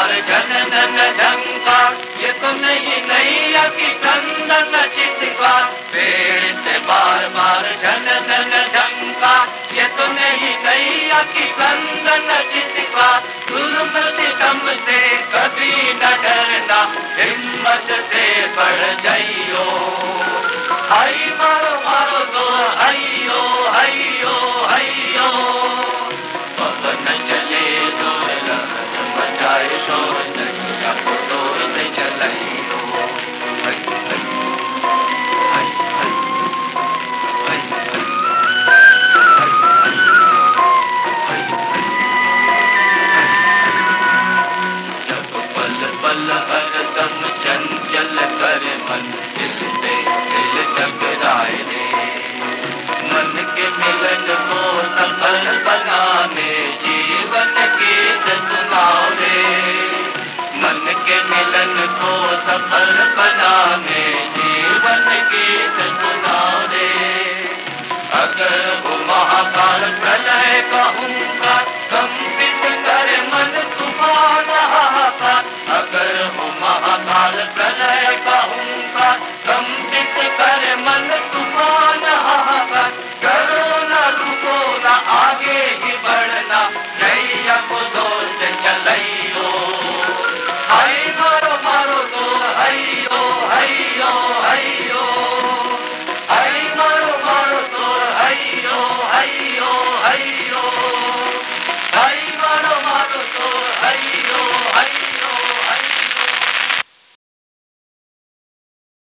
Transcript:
बार जनन झंका ये तो नहीं नैया की चंदन चितका पेड़ से बार बार जनन झंका ये तो नहीं नैया की चंदन चितका जुल्म सितम से कभी न डरना, हिम्मत से बढ़ जाइयो। महाकाल प्रलय कहूँ।